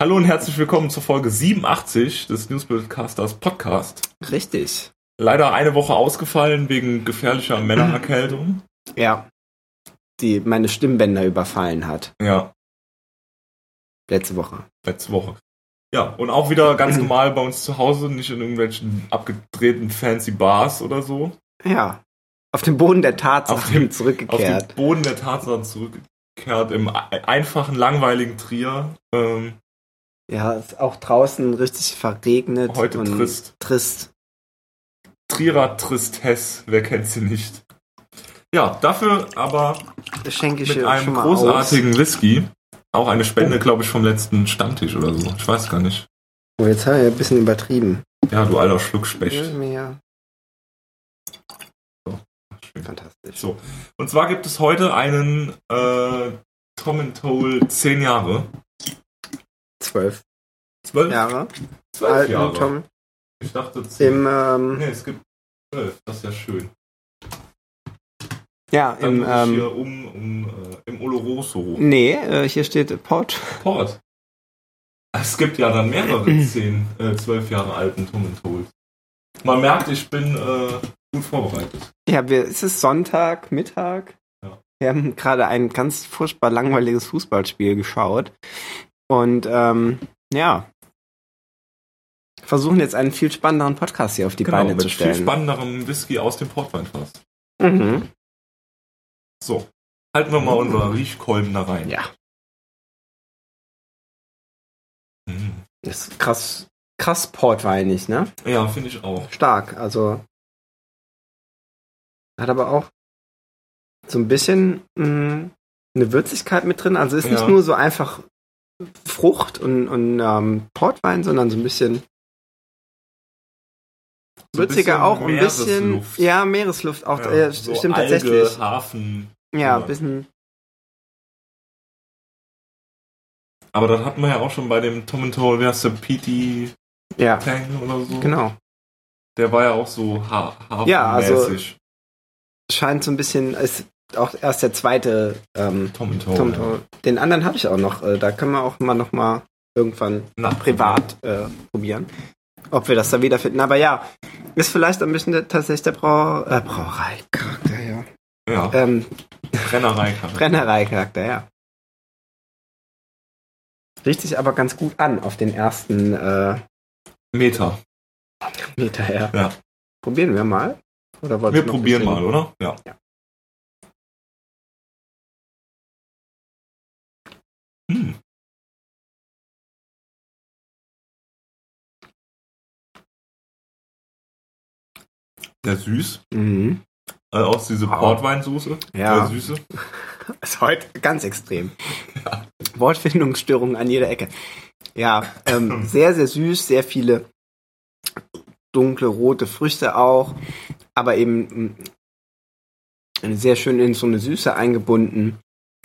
Hallo und herzlich willkommen zur Folge 87 des Newsbildcasters Podcast. Richtig. Leider eine Woche ausgefallen wegen gefährlicher Männererkältung. Ja. Die meine Stimmbänder überfallen hat. Ja, Letzte Woche. letzte Woche. Ja, und auch wieder ganz normal bei uns zu Hause, nicht in irgendwelchen abgedrehten fancy Bars oder so. Ja. Auf dem Boden der Tatsachen Auf dem- Auf zurückgekehrt. den Boden der Tatsachen zurückgekehrt, im ei- einfachen, langweiligen Trier. Ähm, Ja, ist auch draußen richtig verregnet. Heute und trist. Trist. Trierer Tristesse, wer kennt sie nicht? Ja, dafür aber schenke ich mit einem großartigen Whisky. Auch eine Spende, glaube ich, vom letzten Stammtisch oder so. Ich weiß gar nicht. aus. Oh, jetzt haben wir ein bisschen übertrieben. Ja, du alter Schluckspecht. Ja. Schön. Fantastisch. So. Und zwar gibt es heute einen äh, Tom and Toll 10 Jahre. Zwölf 12? Jahre. 12 Alten Jahre. Tom. Ich dachte 10. Im, ähm, nee, es gibt 12. Das ist ja schön. ja, Dann im, ähm, hier um, um äh, im Oloroso. nee, äh, hier steht Port. Port. Es gibt ja dann mehrere 10, äh, 12 Jahre alten Tom and Tolls. Man merkt, ich bin äh, gut vorbereitet. Ja, wir, es ist Sonntag, Mittag. Ja. Wir haben gerade ein ganz furchtbar langweiliges Fußballspiel geschaut. Und ähm, ja, versuchen jetzt einen viel spannenderen Podcast hier auf die genau, Beine mit zu viel stellen. spannenderem Whisky aus dem Portweinfass. Mhm. So, halten wir mal unsere Riechkolben da rein. Ja, Mhm. das ist krass, krass portweinig, ne? Ja, finde ich auch. Stark, also hat aber auch so ein bisschen mh, eine Würzigkeit mit drin. Also ist Ja. nicht nur so einfach Frucht und, und ähm, Portwein, sondern so ein bisschen So würziger auch, ein bisschen Meeresluft. ja Meeresluft auch. Ja, äh, so stimmt Alge, tatsächlich. Hafen. Ja, ein bisschen. Aber das hatten wir ja auch schon bei dem Tom and Toll, wie heißt der, PT Ja, Tang oder so. genau. Der war ja auch so ha Ja, also- hafenmäßig. Scheint so ein bisschen ist auch erst der zweite ähm, Tom and Toll. Tom ja. Den anderen habe ich auch noch. Äh, da können wir auch mal noch mal irgendwann Na, privat äh, probieren, ob wir das da wiederfinden. Aber ja, ist vielleicht ein bisschen der, tatsächlich der Brau äh, Brauerei-Charakter, ja. Ja, Ähm, Brennerei kann. Brennerei-Charakter, ja. Riecht sich aber ganz gut an auf den ersten äh, Meter. Meter her. Ja. Probieren wir mal. Oder Wir probieren mal, oder? Ja. Ja. Sehr süß. Mhm. Äh, aus diese Wow. Portweinsoße. Ja. Äh, Süße. Ist heute ganz extrem. Wortfindungsstörungen an jeder Ecke. Ja, ähm, sehr, sehr süß, sehr viele dunkle, rote Früchte auch, aber eben mh, sehr schön in so eine Süße eingebunden.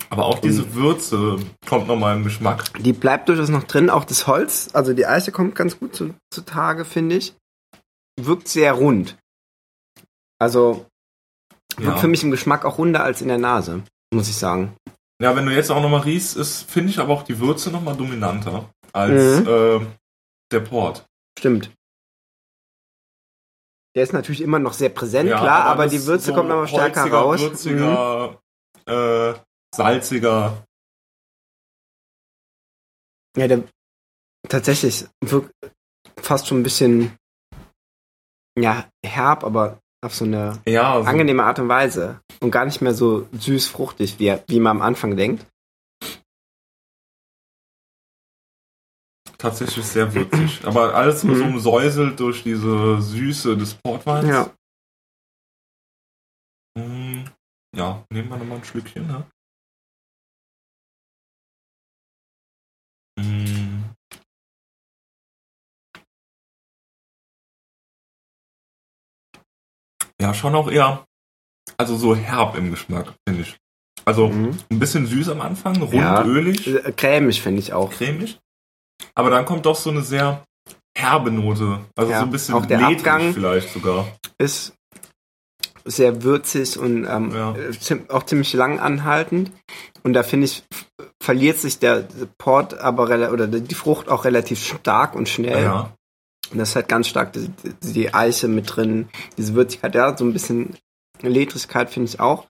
Aber auch diese Würze kommt nochmal im Geschmack. Die bleibt durchaus noch drin, auch das Holz, also die Eiche kommt ganz gut zu, zutage, finde ich. Wirkt sehr rund. Also Ja. für mich im Geschmack auch runder als in der Nase, muss ich sagen. ja, wenn du jetzt auch nochmal riechst, ist, finde ich aber auch die Würze nochmal dominanter als Mhm. äh, der Port. Stimmt. Der ist natürlich immer noch sehr präsent, Ja, klar, aber, das die Würze so kommt nochmal stärker holziger, raus. Mhm. Würziger, äh, salziger. Ja, der tatsächlich wirkt fast schon ein bisschen ja, herb, aber auf so eine Ja, also, angenehme Art und Weise. Und gar nicht mehr so süß-fruchtig, wie, wie man am Anfang denkt. tatsächlich sehr würzig. Aber alles so Mhm. umsäuselt durch diese Süße des Portweins. Ja. Mm, Ja, nehmen wir nochmal ein Schlückchen, ne? Ja, schon auch eher, also so herb im Geschmack, finde ich. Also Mhm. ein bisschen süß am Anfang, rund, Ja. ölig, Äh, Cremig finde ich auch. cremig. Aber dann kommt doch so eine sehr herbe Note. Also Ja, so ein bisschen auch der ledrig Abgang- vielleicht sogar. Ist sehr würzig und ähm, Ja. äh, auch ziemlich lang anhaltend. Und da finde ich, verliert sich der Port aber oder die Frucht auch relativ stark und schnell. Ja. Und das ist halt ganz stark die, die Eiche mit drin, diese Würzigkeit, ja, so ein bisschen Ledrigkeit finde ich auch.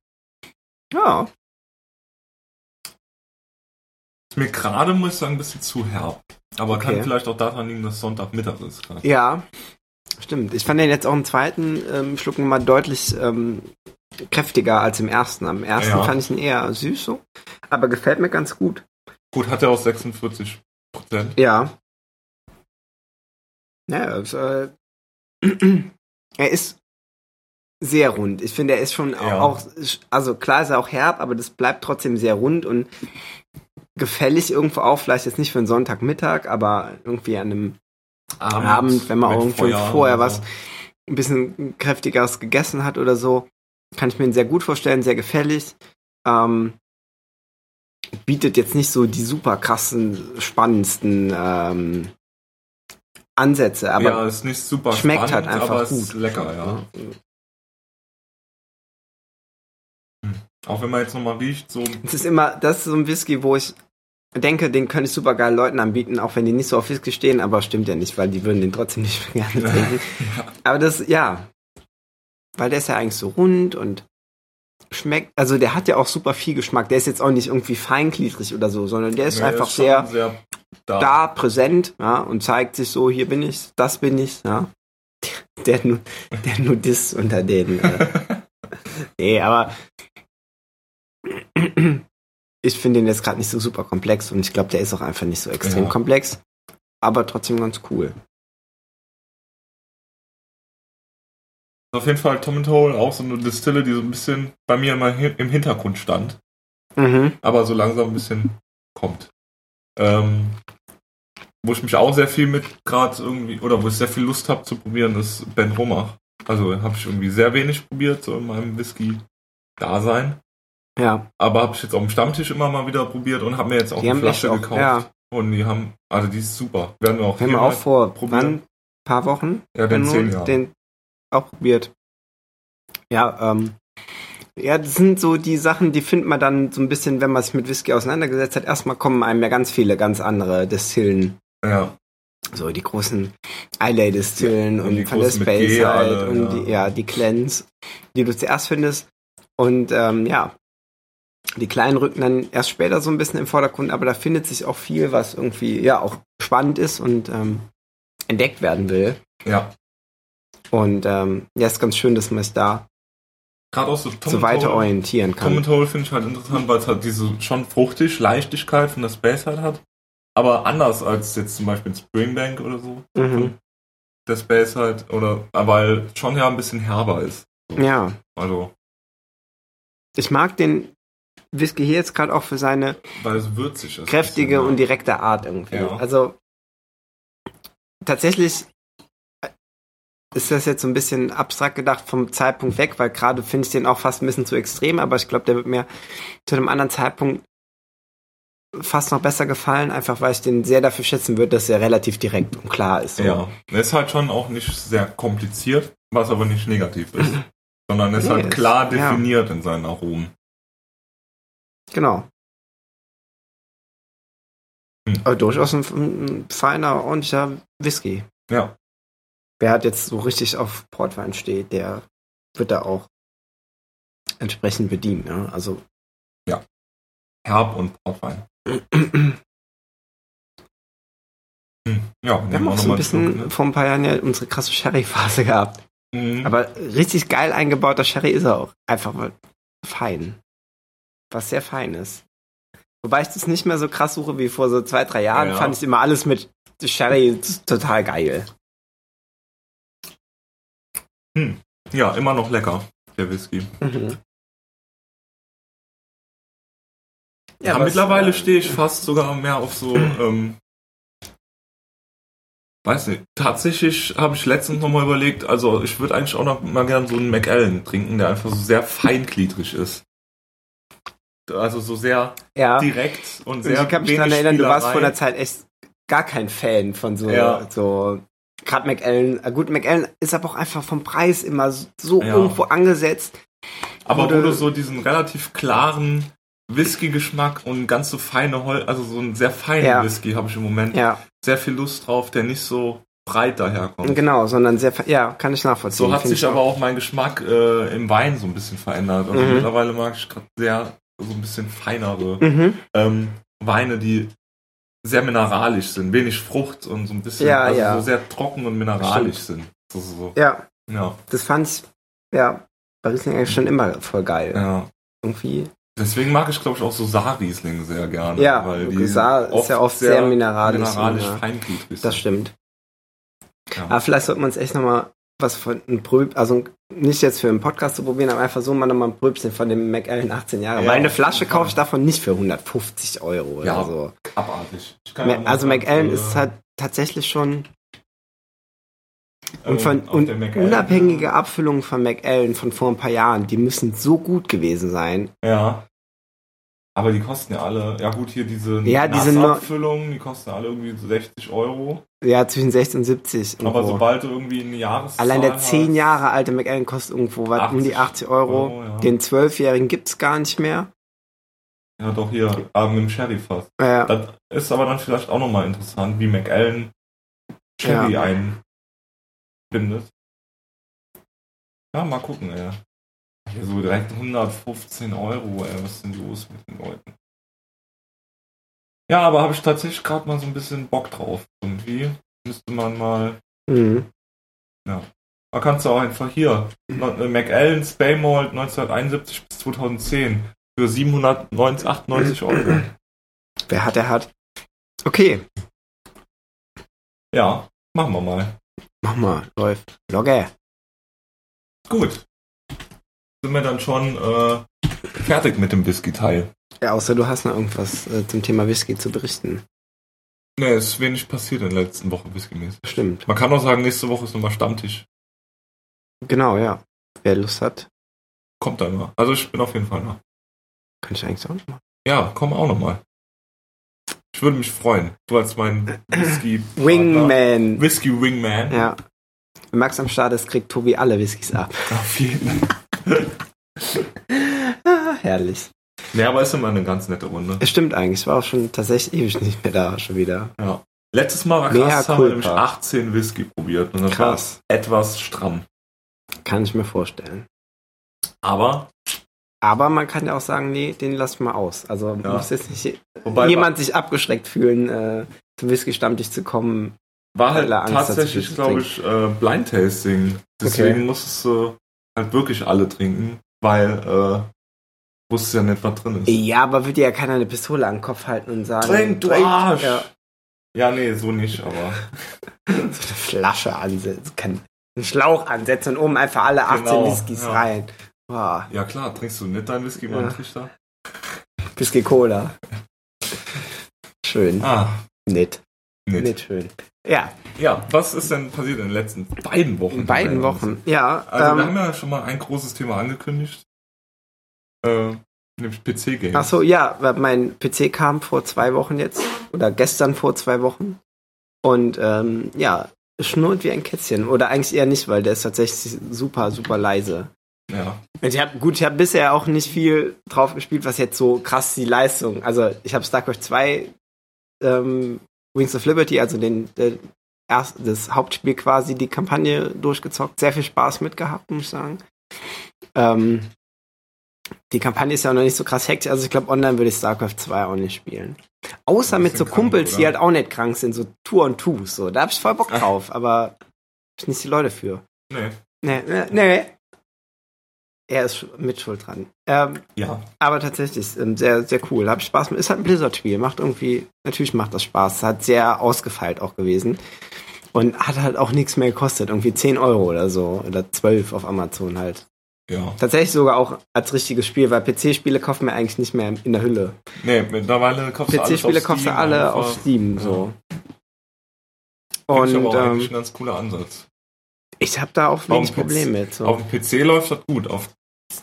Ja, Ist mir gerade, muss ich sagen, ein bisschen zu herb. Aber Okay. kann vielleicht auch daran liegen, dass Sonntagmittag ist. gerade. ja, stimmt. Ich fand den jetzt auch im zweiten ähm, Schluck mal deutlich ähm, kräftiger als im ersten. Am ersten Ja. fand ich ihn eher süß so, aber gefällt mir ganz gut. Gut, hat er auch 46 Prozent. Ja. Naja, es, äh, er ist sehr rund. Ich finde, er ist schon Ja. auch, also klar ist er auch herb, aber das bleibt trotzdem sehr rund und gefällig irgendwo auch, vielleicht jetzt nicht für einen Sonntagmittag, aber irgendwie an einem Abend, wenn man auch irgendwie vorher was ein bisschen kräftigeres gegessen hat oder so, kann ich mir ihn sehr gut vorstellen, sehr gefällig. Ähm, bietet jetzt nicht so die super krassen, spannendsten ähm, Ansätze, aber ja, ist nicht super schmeckt spannend, halt einfach aber gut. ist lecker, ja. Auch wenn man jetzt nochmal riecht, so Es ist immer, das ist so ein Whisky, wo ich denke, den könnte ich super geil Leuten anbieten, auch wenn die nicht so auf Whisky stehen, aber stimmt ja nicht, weil die würden den trotzdem nicht gerne trinken. Aber das, ja, weil der ist ja eigentlich so rund und schmeckt, also der hat ja auch super viel Geschmack. Der ist jetzt auch nicht irgendwie feingliedrig oder so, sondern der ist Nee, einfach schon sehr sehr da. da, präsent, ja, und zeigt sich so, hier bin ich, das bin ich, ja. Der, der Nudist unter den. Äh. nee, aber ich finde den jetzt gerade nicht so super komplex und ich glaube, der ist auch einfach nicht so extrem Ja. komplex, aber trotzdem ganz cool. Auf jeden Fall Tom and Hole, auch so eine Distille, die so ein bisschen bei mir immer im Hintergrund stand, Mhm. aber so langsam ein bisschen kommt. Ähm, wo ich mich auch sehr viel mit gerade irgendwie, oder wo ich sehr viel Lust habe zu probieren, ist Ben Romach. Also habe ich irgendwie sehr wenig probiert, so in meinem Whisky-Dasein. Ja, Aber habe ich jetzt auf dem Stammtisch immer mal wieder probiert und habe mir jetzt auch die eine Flasche auch, gekauft. ja, Und die haben, also die ist super. Werden wir auch wir haben hier auch vor probieren. wann? paar Wochen Ja, den nur 10 Jahre. den auch probiert. Ja, ähm, ja, das sind so die Sachen, die findet man dann so ein bisschen, wenn man sich mit Whisky auseinandergesetzt hat. Erstmal kommen einem ja ganz viele, ganz andere Destillen. Ja, So die großen Islay-Destillen Ja, und und, die von der Space halt und ja. die, ja, die Cleanse, die du zuerst findest. Und ähm, ja, die kleinen rücken dann erst später so ein bisschen im Vordergrund, aber da findet sich auch viel, was irgendwie ja auch spannend ist und ähm, entdeckt werden will. ja. Und ähm, ja, ist ganz schön, dass man sich da Gerade auch so Tom so weiter Hole. orientieren Tom kann. and Hole finde ich halt interessant, weil es halt diese schon fruchtig Leichtigkeit von der Space halt hat. Aber anders als jetzt zum Beispiel Springbank oder so. Mhm. Der Space halt, oder, weil schon ja ein bisschen herber ist. Ja, Also, ich mag den Whisky hier jetzt gerade auch für seine kräftige und direkte Art irgendwie. Ja. Also tatsächlich ist das jetzt so ein bisschen abstrakt gedacht vom Zeitpunkt weg, weil gerade finde ich den auch fast ein bisschen zu extrem, aber ich glaube, der wird mir zu einem anderen Zeitpunkt fast noch besser gefallen, einfach weil ich den sehr dafür schätzen würde, dass er relativ direkt und klar ist. So. Ja. Er ist halt schon auch nicht sehr kompliziert, was aber nicht negativ ist. sondern er ist Nee, halt ist- klar ja. definiert in seinen Aromen. Genau. Hm. Aber durchaus ein, ein feiner, ordentlicher Whisky. Ja. Wer hat jetzt so richtig auf Portwein steht, der wird da auch entsprechend bedient. Ne? Also Herb und Portwein. Hm. Ja, wir haben auch so ein bisschen vor ein paar Jahren ja unsere krasse Sherry-Phase gehabt. Mhm. Aber richtig geil eingebauter Sherry ist er auch. Einfach mal fein. Was sehr fein ist. Wobei ich das nicht mehr so krass suche wie vor so zwei, drei Jahren, Ja. fand ich immer alles mit Sherry total geil. Ja, immer noch lecker, der Whisky. Mhm. Ja, was, mittlerweile äh, stehe ich fast sogar mehr auf so, ähm, weiß nicht, tatsächlich habe ich letztens nochmal überlegt, also ich würde eigentlich auch noch mal gern so einen McAllen trinken, der einfach so sehr feingliedrig ist. Also so sehr Ja. direkt und sehr ich kann mich daran erinnern, du warst vor der Zeit echt gar kein Fan von so, Ja. so Gerade McAllen, äh, gut, McAllen ist aber auch einfach vom Preis immer so Ja. irgendwo angesetzt. Aber wo du so diesen relativ klaren Whisky-Geschmack und ganz so feine Hol also so einen sehr feinen Ja. Whisky habe ich im Moment Ja, sehr viel Lust drauf, der nicht so breit daherkommt. genau, sondern sehr, ja, kann ich nachvollziehen. So hat sich ich aber auch mein Geschmack äh, im Wein so ein bisschen verändert. Also Mhm. mittlerweile mag ich gerade sehr so ein bisschen feinere Mhm. ähm, Weine, die sehr mineralisch sind, wenig Frucht und so ein bisschen Ja, also ja. so sehr trocken und mineralisch sind. Das ist so, Ja, ja, das fand ich, ja, bei Riesling eigentlich schon immer voll geil. ja. Irgendwie. Deswegen mag ich, glaube ich, auch so Saarriesling sehr gerne. Ja, weil die Saar ist oft ja oft sehr mineralisch, mineralisch ja. feingliedrig sind. Das stimmt. Ja. Aber vielleicht sollte man es echt nochmal was von einem Pröb, also nicht jetzt für einen Podcast zu probieren, aber einfach so mal nochmal ein Pröbchen von dem McAllen 18 Jahre. Ja, Weil eine Flasche kaufe ich davon nicht für 150 Euro oder Ja. so. Abartig. Also McAllen äh, ist halt tatsächlich schon äh, und von und unabhängige Abfüllungen von McAllen von vor ein paar Jahren, die müssen so gut gewesen sein. Ja. Aber die kosten ja alle, ja gut, hier diese Ja, die sind nur- Nassabfüllungen, die kosten alle irgendwie so 60 Euro. Ja, zwischen 60 und 70. Aber irgendwo. sobald du irgendwie eine Jahreszahl Allein der hast, 10 Jahre alte McAllen kostet irgendwo was, um die 80 Euro. Euro, ja. Den 12-jährigen gibt's gar nicht mehr. Ja, doch hier, aber mit dem Sherry fast. Äh, Das ist aber dann vielleicht auch nochmal interessant, wie McAllen Sherry Ja. einbindet. Ja, mal gucken, ey. Hier so direkt 115 Euro, ey. Was ist denn los mit den Leuten? Ja, aber habe ich tatsächlich gerade mal so ein bisschen Bock drauf. Irgendwie müsste man mal. mhm. Man kannst du auch einfach hier. äh, McAllen Spay Malt 1971 bis 2010 für 798 Euro. Wer hat, der hat. Okay, Ja, machen wir mal. mach mal, läuft. Logge. Gut. Sind wir dann schon äh, fertig mit dem Whisky-Teil? Ja, außer du hast noch irgendwas äh, zum Thema Whisky zu berichten. Ne, es ist wenig passiert in der letzten Woche whiskymäßig. Stimmt. Man kann auch sagen, nächste Woche ist nochmal Stammtisch. Genau, ja. Wer Lust hat, Kommt dann mal. Also ich bin auf jeden Fall da. kann ich eigentlich auch noch machen. Ja, komm auch nochmal. Ich würde mich freuen. Du als mein Whisky Wingman. Whisky Wingman. Ja. Wenn Max am Start ist, kriegt Tobi alle Whiskys ab. Auf jeden Ah, herrlich. Ne, aber ist immer eine ganz nette Runde. Es stimmt eigentlich. Ich war auch schon tatsächlich ewig nicht mehr da, schon wieder. Ja. Letztes Mal war Mea krass, haben wir nämlich 18 Whisky probiert. Und das Krass. war etwas stramm. Kann ich mir vorstellen. Aber, Aber man kann ja auch sagen, nee, den lass mal aus. Also Ja. muss jetzt nicht wobei jemand sich abgeschreckt fühlen, äh, zum Whisky-Stammtisch zu kommen. war halt Angst, tatsächlich, glaube ich, äh, Blind Tasting. Deswegen Okay. musstest du halt wirklich alle trinken, weil äh, wusstest ja nicht, was drin ist. Ja, aber wird dir ja keiner eine Pistole an den Kopf halten und sagen, Trink, du Arsch! Ja, Ja, nee, so nicht, aber so eine Flasche ansetzen, kann einen Schlauch ansetzen und oben einfach alle 18 Genau, Whiskys ja. rein. Boah, ja klar, trinkst du nicht dein Whisky Ja. beim Trichter? Whisky Cola. Schön. Ah, Nett. nicht. Nett schön. Ja, Ja, was ist denn passiert in den letzten beiden Wochen? in beiden Wochen. Ja, Also wir ähm, haben ja schon mal ein großes Thema angekündigt. Äh, nämlich PC-Games. ach so, ja, mein PC kam vor zwei Wochen jetzt oder gestern vor zwei Wochen und ähm, ja, schnurrt wie ein Kätzchen oder eigentlich eher nicht, weil der ist tatsächlich super, super leise. Ja. Und ich hab, gut, ich habe bisher auch nicht viel drauf gespielt, was jetzt so krass die Leistung. Also ich habe StarCraft 2 ähm, Wings of Liberty, also den, der erst, das Hauptspiel quasi, die Kampagne durchgezockt. Sehr viel Spaß mit gehabt, muss ich sagen. Ähm, die Kampagne ist ja auch noch nicht so krass hektisch, also ich glaube, online würde ich StarCraft 2 auch nicht spielen. Außer mit so krank, Kumpels, die oder? halt auch nicht krank sind, so Tour und Twos, so. Da hab ich voll Bock drauf, aber ich nicht die Leute für. Nee. Nee, nee, nee. Er ist mit schuld dran. Ähm, Ja. aber tatsächlich ähm, sehr, sehr cool. Hab Spaß mit. Ist halt ein Blizzard-Spiel. Macht irgendwie, natürlich macht das Spaß. Hat sehr ausgefeilt auch gewesen. Und hat halt auch nichts mehr gekostet. Irgendwie 10 Euro oder so. Oder 12 auf Amazon halt. Ja. Tatsächlich sogar auch als richtiges Spiel, weil PC-Spiele kaufen wir eigentlich nicht mehr in der Hülle. Nee, mittlerweile kaufst du alles PC-Spiele auf kaufst du alle einfach. auf Steam, Ja. so. Ich Und aber auch eigentlich ähm, ein ganz cooler Ansatz. Ich habe da auch wenig Probleme mit. So. Auf dem PC läuft das gut. Auf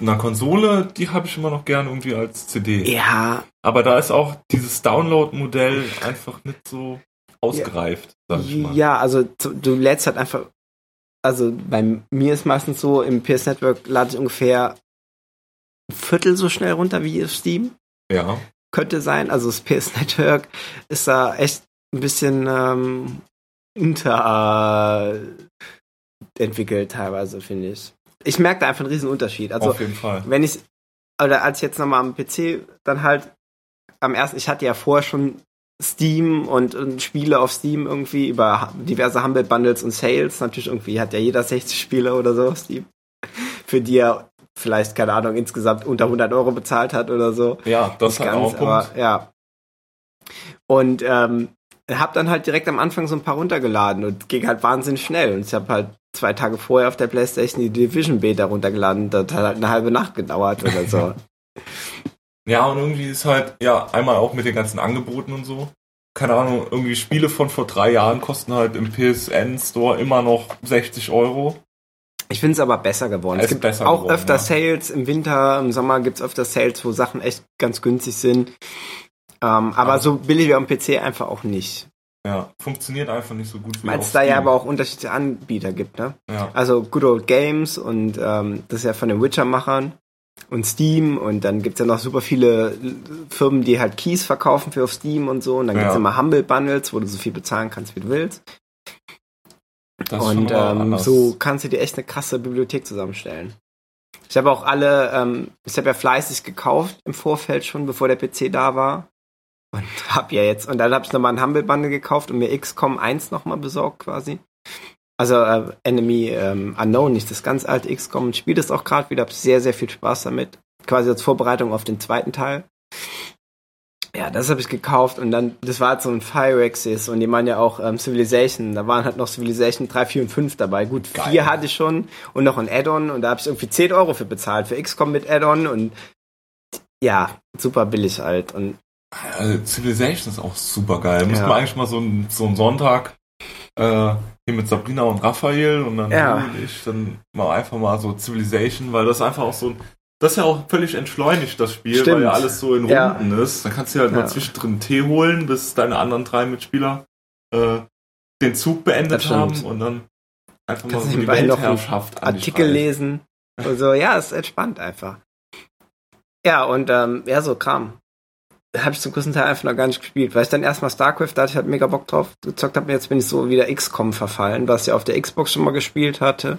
einer Konsole, die habe ich immer noch gern irgendwie als CD. Ja, Aber da ist auch dieses Download-Modell einfach nicht so ausgereift, sag ich mal. Ja, also du lädst halt einfach, also bei mir ist meistens so, im PS Network lade ich ungefähr ein Viertel so schnell runter wie auf Steam. Ja. Könnte sein. Also das PS Network ist da echt ein bisschen ähm, unter äh, entwickelt teilweise, finde ich. Ich merke da einfach einen riesen Unterschied. Also auf jeden Fall. wenn ich, oder als ich jetzt nochmal am PC dann halt am ersten, ich hatte ja vorher schon Steam und, und Spiele auf Steam irgendwie über diverse Humble Bundles und Sales. Natürlich irgendwie hat ja jeder 60 Spiele oder so auf Steam. Für die er vielleicht, keine Ahnung, insgesamt unter 100 Euro bezahlt hat oder so. Ja, das ist halt auch ein Punkt. aber ja. Und ähm, hab dann halt direkt am Anfang so ein paar runtergeladen und ging halt wahnsinnig schnell. Und ich habe halt zwei Tage vorher auf der Playstation die Division Beta runtergeladen. Das hat halt eine halbe Nacht gedauert oder so. Ja, und irgendwie ist halt, ja, einmal auch mit den ganzen Angeboten und so. Keine Ahnung, irgendwie Spiele von vor drei Jahren kosten halt im PSN-Store immer noch 60 Euro. Ich finde es aber besser geworden. Es Es, gibt auch geworden, öfter ja. Sales im Winter, im Sommer gibt's öfter Sales, wo Sachen echt ganz günstig sind. Ähm, aber Aber- so billig wie am PC einfach auch nicht. Ja, funktioniert einfach nicht so gut wie Weil es da ja aber auch unterschiedliche Anbieter gibt, ne? Ja, Also Good Old Games und ähm, das ist ja von den Witcher-Machern und Steam und dann gibt's ja noch super viele Firmen, die halt Keys verkaufen für auf Steam und so und dann gibt's Ja. immer Humble Bundles, wo du so viel bezahlen kannst, wie du willst. das ist und ähm, so kannst du dir echt eine krasse Bibliothek zusammenstellen. Ich habe auch alle, ähm, ich habe ja fleißig gekauft im Vorfeld schon, bevor der PC da war. Und hab ja jetzt, und dann habe ich nochmal ein Humble Bundle gekauft und mir XCOM 1 nochmal besorgt quasi. Also äh, Enemy ähm, Unknown, nicht das ganz alte XCOM. Ich spiele das auch gerade wieder, hab sehr, sehr viel Spaß damit. Quasi als Vorbereitung auf den zweiten Teil. Ja, das habe ich gekauft und dann, das war halt so ein Fire Axis und die meinen ja auch ähm, Civilization, da waren halt noch Civilization 3, 4 und 5 dabei. Gut, Geil. 4 hatte ich schon und noch ein Add-on und da habe ich irgendwie 10 Euro für bezahlt, für XCOM mit Add-on und ja, super billig halt und Also Civilization ist auch super geil. Ja. wir eigentlich mal so, einen- so einen Sonntag äh, hier mit Sabrina und Raphael und dann Ja. und ich dann mal einfach mal so Civilization, weil das einfach auch so ein das ist ja auch völlig entschleunigt, das Spiel, Stimmt. weil ja alles so in Ja. Runden ist. Dann kannst du halt Ja. mal zwischendrin Tee holen, bis deine anderen drei Mitspieler äh, den Zug beendet haben und dann einfach mal so die Weltherrschaft Artikel lesen und so. Ja, ist entspannt einfach. Ja, und ähm, ja, so Kram. Habe ich zum größten Teil einfach noch gar nicht gespielt, weil ich dann erstmal StarCraft, da hatte ich halt mega Bock drauf gezockt habe. Jetzt bin ich so wieder XCOM verfallen, was ich auf der Xbox schon mal gespielt hatte.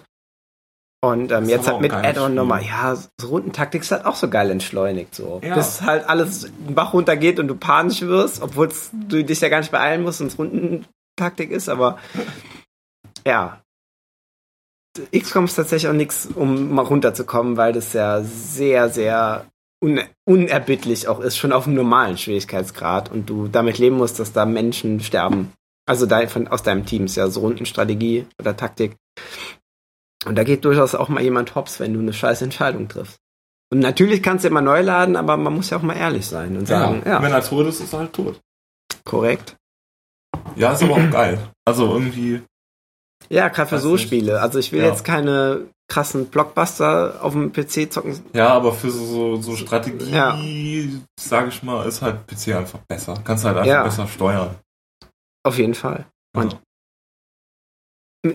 Und ähm, jetzt halt mit Add-on nochmal, ja, so Rundentaktik ist halt auch so geil entschleunigt so. Ja. Bis halt alles den Bach runtergeht und du panisch wirst, obwohl du dich ja gar nicht beeilen musst und es Rundentaktik ist, aber ja. XCOM ist tatsächlich auch nichts, um mal runterzukommen, weil das ja sehr, sehr un unerbittlich auch ist, schon auf einem normalen Schwierigkeitsgrad und du damit leben musst, dass da Menschen sterben. Also da von, aus deinem Team ist ja so Rundenstrategie oder Taktik. Und da geht durchaus auch mal jemand hops, wenn du eine scheiß Entscheidung triffst. Und natürlich kannst du immer neu laden, aber man muss ja auch mal ehrlich sein und sagen, ja, Wenn er tot ist, ist er halt tot. korrekt. Ja, ist aber auch geil. Also irgendwie, Ja, gerade für so nicht. Spiele. Also ich will Ja. jetzt keine krassen Blockbuster auf dem PC zocken. ja, aber für so, so, Strategie, Ja. sage ich mal, ist halt PC einfach besser. Kannst halt einfach Ja. besser steuern. Auf jeden Fall. Und Ja.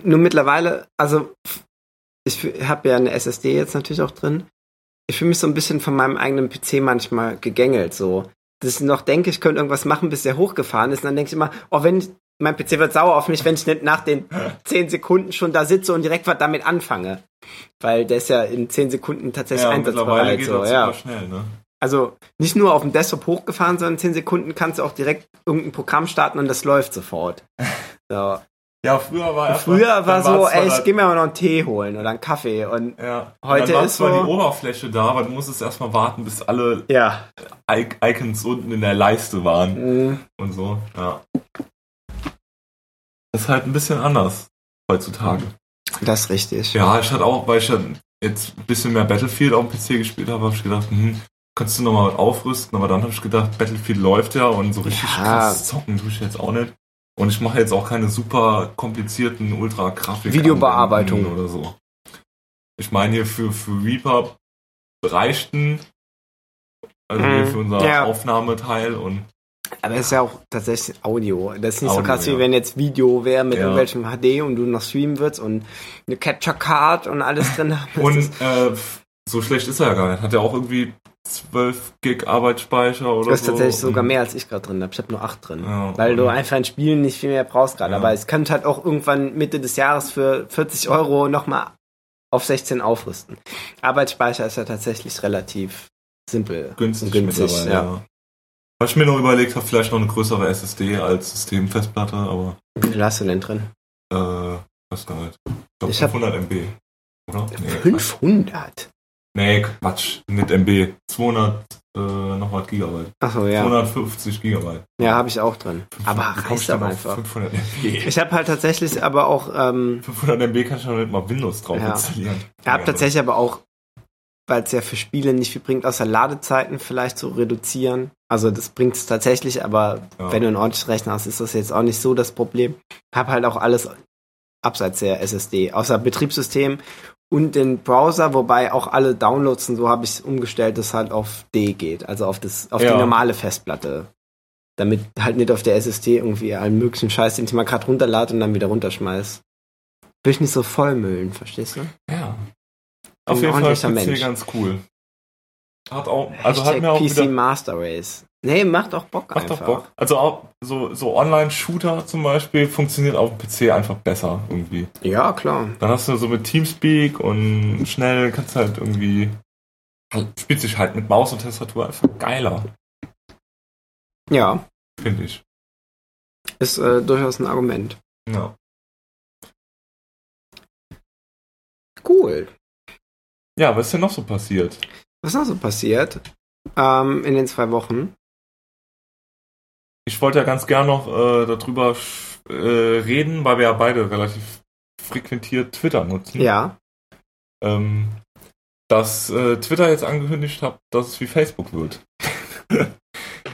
Nur mittlerweile, also ich habe ja eine SSD jetzt natürlich auch drin. Ich fühle mich so ein bisschen von meinem eigenen PC manchmal gegängelt, so. Dass ich noch denke, ich könnte irgendwas machen, bis der hochgefahren ist. Und dann denke ich immer, oh, wenn ich, mein PC wird sauer auf mich, wenn ich nicht nach den 10 Sekunden schon da sitze und direkt was damit anfange. Weil der ist ja in 10 Sekunden tatsächlich ja, einsatzbereit. So, das ja. super schnell, ne? Also nicht nur auf dem Desktop hochgefahren, sondern in 10 Sekunden kannst du auch direkt irgendein Programm starten und das läuft sofort. So. Ja, früher war Früher war so, ey, ich geh mir mal noch einen Tee holen oder einen Kaffee und Ja, Heute dann war ist zwar so- die Oberfläche da, aber du musstest erstmal warten, bis alle ja. Icons unten in der Leiste waren Mhm. und so. Ja. Das ist halt ein bisschen anders heutzutage. Das ist richtig. Ja, ich hatte auch, weil ich jetzt ein bisschen mehr Battlefield auf dem PC gespielt habe, habe ich gedacht, hm, kannst du nochmal aufrüsten, aber dann habe ich gedacht, Battlefield läuft ja und so richtig Ja. krass zocken tue ich jetzt auch nicht. Und ich mache jetzt auch keine super komplizierten ultra grafik Videobearbeitung. oder so. Ich meine hier für, für Reaper reichten, also hier Mhm. für unser Ja. Aufnahmeteil und Aber es ist ja auch tatsächlich Audio. Das ist nicht so Audio, krass, wie ja. wenn jetzt Video wäre mit Ja. irgendwelchem HD und du noch streamen würdest und eine Capture Card und alles drin. Und äh, so schlecht ist er ja gar nicht. Hat ja auch irgendwie 12 Gig Arbeitsspeicher oder das ist so. tatsächlich sogar Und- mehr als ich gerade drin habe. Ich habe nur 8 drin. Ja, weil du einfach in Spielen nicht viel mehr brauchst gerade. Aber es könnte halt auch irgendwann Mitte des Jahres für 40 Euro nochmal auf 16 aufrüsten. Arbeitsspeicher ist ja tatsächlich relativ simpel. günstig, günstig ja. Was ich mir noch überlegt habe, vielleicht noch eine größere SSD als Systemfestplatte, aber Wie viel hast du denn drin? äh, was gar nicht. Ich glaube Ich hab- 500 MB. Oder? Nee, 500? nee, Quatsch, nicht MB. 200 äh, noch was Gigabyte. Achso, ja. 250 Gigabyte. Ja, habe ich auch drin. Aber reicht aber einfach. 500 MB. Ich habe halt tatsächlich aber auch, ähm, 500 MB kann ich noch nicht mal Windows drauf Ja. installieren. ich habe tatsächlich aber auch, weil es ja für Spiele nicht viel bringt, außer Ladezeiten vielleicht zu reduzieren. Also das bringt es tatsächlich, aber Ja. wenn du einen ordentlichen Rechner hast, ist das jetzt auch nicht so das Problem. Hab halt auch alles abseits der SSD, außer Betriebssystem und den Browser, wobei auch alle Downloads und so habe ich umgestellt, dass halt auf D geht, also auf das, auf Ja. die normale Festplatte. Damit halt nicht auf der SSD irgendwie allen möglichen Scheiß, den ich mal gerade runterlade und dann wieder runterschmeiß. Will ich nicht so vollmüllen, verstehst du? Ja. Auf jeden Fall PC Mensch. ganz cool. Hat auch, also Hashtag hat mir auch PC wieder, Master Race. Nee, macht auch Bock macht einfach. doch Bock. Also auch so, so Online-Shooter zum Beispiel funktioniert auf dem PC einfach besser irgendwie. Ja, klar. Dann hast du so mit Teamspeak und schnell kannst du halt irgendwie, spielt sich halt mit Maus und Tastatur einfach geiler, Ja, finde ich. ist äh, durchaus ein Argument. Ja. Cool. Ja, was ist denn noch so passiert? Was ist noch so passiert ähm, in den zwei Wochen? Ich wollte ja ganz gern noch äh, darüber äh, reden, weil wir ja beide relativ frequentiert Twitter nutzen. Ja. ähm, dass äh, Twitter jetzt angekündigt hat, dass es wie Facebook wird.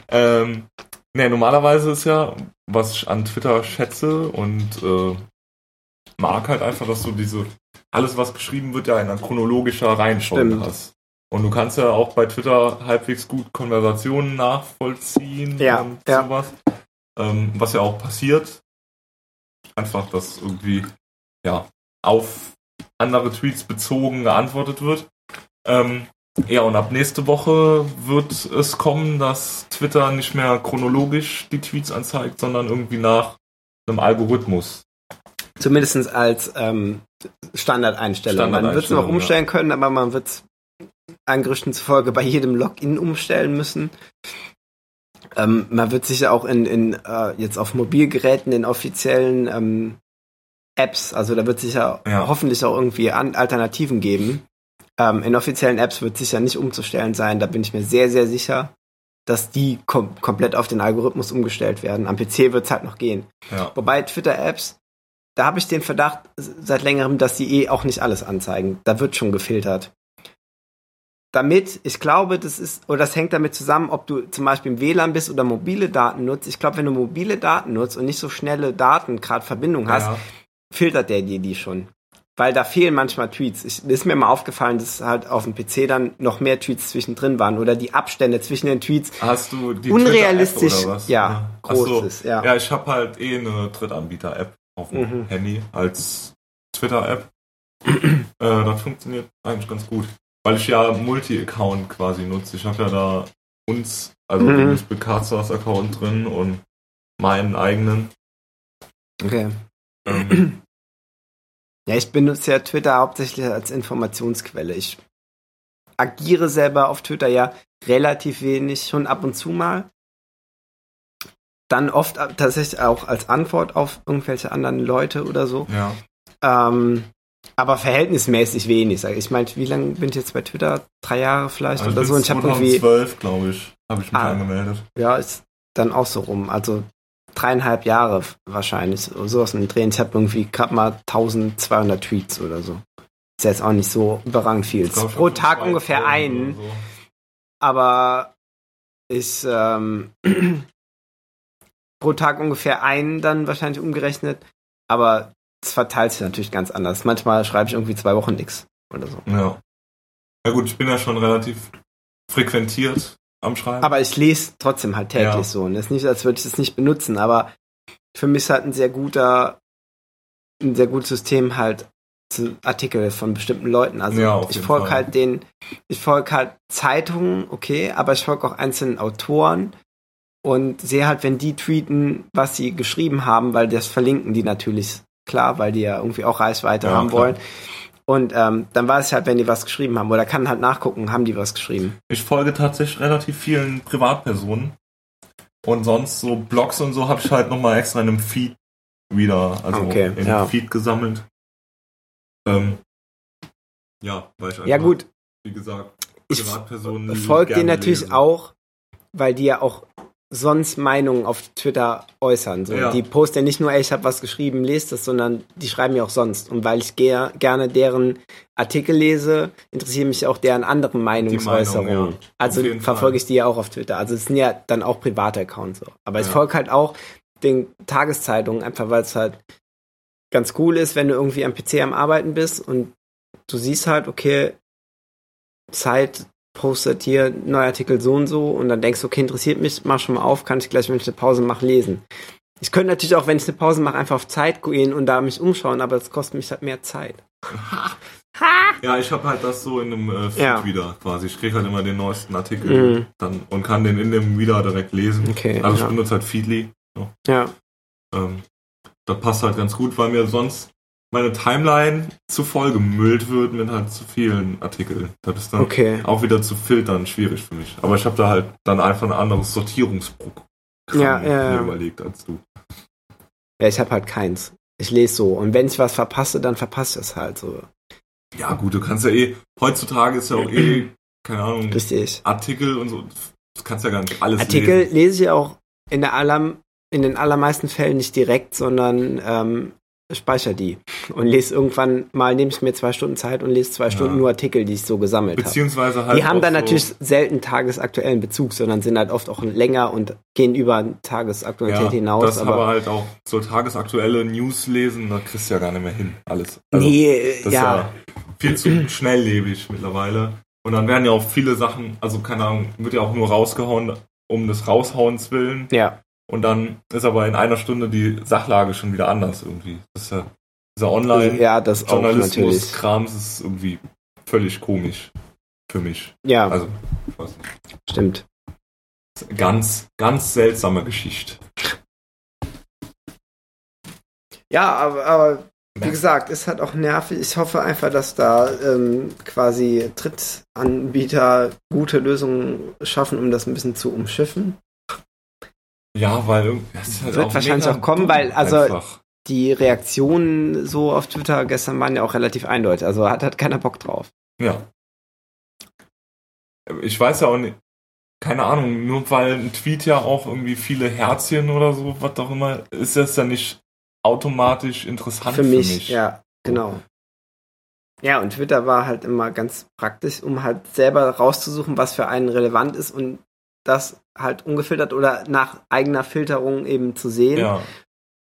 ähm, ne, normalerweise ist ja, was ich an Twitter schätze und äh, mag halt einfach, dass du diese, alles was geschrieben wird, ja in einer chronologischer Reihenfolge hast. Und du kannst ja auch bei Twitter halbwegs gut Konversationen nachvollziehen Ja, und ja. sowas. Ähm, was ja auch passiert. Einfach, dass irgendwie, ja, auf andere Tweets bezogen geantwortet wird. Ähm, ja, und ab nächste Woche wird es kommen, dass Twitter nicht mehr chronologisch die Tweets anzeigt, sondern irgendwie nach einem Algorithmus. Zumindest als ähm, Standardeinstellung. Man wird es noch umstellen können, aber man wird es Gerüchten zufolge bei jedem Login umstellen müssen. Ähm, man wird sicher auch in, in äh, jetzt auf Mobilgeräten in offiziellen ähm, Apps, also da wird sicher Ja. hoffentlich auch irgendwie an Alternativen geben. Ähm, in offiziellen Apps wird sicher nicht umzustellen sein, da bin ich mir sehr, sehr sicher, dass die kom komplett auf den Algorithmus umgestellt werden. Am PC wird es halt noch gehen. Ja. Wobei Twitter-Apps, da habe ich den Verdacht seit längerem, dass die eh auch nicht alles anzeigen. Da wird schon gefiltert. Damit, ich glaube, das ist, oder das hängt damit zusammen, ob du zum Beispiel im WLAN bist oder mobile Daten nutzt. Ich glaube, wenn du mobile Daten nutzt und nicht so schnelle Daten, gerade Verbindung hast, ja. filtert der dir die schon. Weil da fehlen manchmal Tweets. Ich, ist mir mal aufgefallen, dass halt auf dem PC dann noch mehr Tweets zwischendrin waren oder die Abstände zwischen den Tweets Hast du die Unrealistisch, was? ja, Ach so. großes, ja. Ja, ich habe halt eh eine Drittanbieter-App auf dem Mhm. Handy als Twitter-App. äh, das funktioniert eigentlich ganz gut. Weil ich ja Multi-Account quasi nutze. Ich habe ja da uns, also Mhm. den Cardstars Account drin und meinen eigenen. Okay. Ähm, Ja, ich benutze ja Twitter hauptsächlich als Informationsquelle. Ich agiere selber auf Twitter ja relativ wenig, schon ab und zu mal. Dann oft tatsächlich auch als Antwort auf irgendwelche anderen Leute oder so. ja. Ähm, aber verhältnismäßig wenig. Ich meine, wie lange bin ich jetzt bei Twitter? Drei Jahre vielleicht Also oder so. Und ich habe irgendwie, 2012, glaube ich, habe ich mich Ah. angemeldet. ja, ist dann auch so rum. Also dreieinhalb Jahre wahrscheinlich. Sowas in den Drehen. Ich habe irgendwie gerade mal 1200 Tweets oder so. Ist jetzt auch nicht so überragend viel. Glaub, Pro Tag 2000 ungefähr einen, so. aber ich ähm, pro Tag ungefähr einen dann wahrscheinlich umgerechnet. Aber es verteilt sich natürlich ganz anders. Manchmal schreibe ich irgendwie zwei Wochen nichts oder so. Ja. Ja gut, ich bin ja schon relativ frequentiert am Schreiben. Aber ich lese trotzdem halt täglich Ja. so. Und es ist nicht, als würde ich das nicht benutzen, aber für mich ist halt ein sehr guter, ein sehr gutes System halt zu Artikel von bestimmten Leuten. Also Ja, ich folge halt den, ich folge halt Zeitungen, okay, aber ich folge auch einzelnen Autoren und sehe halt, wenn die tweeten, was sie geschrieben haben, weil das verlinken die natürlich, klar, weil die ja irgendwie auch Reichweite Ja, haben klar. wollen. Und ähm, dann weiß ich halt, wenn die was geschrieben haben, oder kann halt nachgucken, haben die was geschrieben. Ich folge tatsächlich relativ vielen Privatpersonen. Und sonst so Blogs und so habe ich halt nochmal extra in einem Feed wieder, also Okay, in ja. einem Feed gesammelt. Ähm, ja, weil ich einfach, Ja gut, wie gesagt, ich Privatpersonen folgt gerne denen natürlich lese. auch, weil die ja auch sonst Meinungen auf Twitter äußern. So. Ja. Die posten ja nicht nur, ey, ich habe was geschrieben, lest das, sondern die schreiben ja auch sonst. Und weil ich ger gerne deren Artikel lese, interessieren mich auch deren anderen Meinungsäußerungen. Meinung, ja. Also verfolge ich die ja auch auf Twitter. Also es sind ja dann auch private Accounts. So. Aber ich Ja. folge halt auch den Tageszeitungen, einfach weil es halt ganz cool ist, wenn du irgendwie am PC am Arbeiten bist und du siehst halt, okay, Zeit postet hier neuer Artikel so und so und dann denkst du, okay, interessiert mich, mach schon mal auf, kann ich gleich, wenn ich eine Pause mache, lesen. Ich könnte natürlich auch, wenn ich eine Pause mache, einfach auf Zeit gehen und da mich umschauen, aber das kostet mich halt mehr Zeit. Ja, ich habe halt das so in einem äh, Feed Ja. wieder quasi. Ich kriege halt immer den neuesten Artikel Mhm. dann und kann den in dem wieder direkt lesen. Okay, Also ich ja. benutze halt Feedly. Ja, Ähm, das passt halt ganz gut, weil mir sonst meine Timeline zu voll gemüllt wird mit halt zu vielen Artikeln. Das ist dann okay. auch wieder zu filtern schwierig für mich. Aber ich habe da halt dann einfach ein anderes Sortierungsprogramm Ja, ja. überlegt als du. Ja, ich habe halt keins. Ich lese so. Und wenn ich was verpasse, dann verpasse ich es halt so. Ja gut, du kannst ja eh, heutzutage ist ja auch eh, keine Ahnung, Richtig. Artikel und so, das kannst ja gar nicht alles Artikel lesen. lese ich auch in, aller, in den allermeisten Fällen nicht direkt, sondern ähm, speichere die. Und lese irgendwann mal, nehme ich mir zwei Stunden Zeit und lese zwei Stunden nur Artikel, die ich so gesammelt habe. Beziehungsweise halt Die haben dann so, natürlich selten tagesaktuellen Bezug, sondern sind halt oft auch länger und gehen über Tagesaktualität ja, hinaus. das aber, aber halt auch so tagesaktuelle News lesen, da kriegst du ja gar nicht mehr hin, alles. Also, nee, Das ja, ist ja viel zu schnelllebig mittlerweile. Und dann werden ja auch viele Sachen, also keine Ahnung, wird ja auch nur rausgehauen, um des Raushauens willen. ja, Und dann ist aber in einer Stunde die Sachlage schon wieder anders irgendwie. Das ist ja dieser Online- ja, ist irgendwie völlig komisch für mich. Ja, Also, ich weiß nicht. stimmt. Ganz, ganz seltsame Geschichte. Ja, aber, aber wie gesagt, ist halt auch nervig. Ich hoffe einfach, dass da ähm, quasi Drittanbieter gute Lösungen schaffen, um das ein bisschen zu umschiffen. Ja, weil das halt Wird auch wahrscheinlich auch kommen, weil, also- einfach. Die Reaktionen so auf Twitter gestern waren ja auch relativ eindeutig. Also hat, hat keiner Bock drauf. Ja. Ich weiß ja auch nicht, keine Ahnung, nur weil ein Tweet ja auch irgendwie viele Herzchen oder so, was auch immer, ist das ja nicht automatisch interessant für mich, ja, genau. Ja, und Twitter war halt immer ganz praktisch, um halt selber rauszusuchen, was für einen relevant ist und das halt ungefiltert oder nach eigener Filterung eben zu sehen. Ja,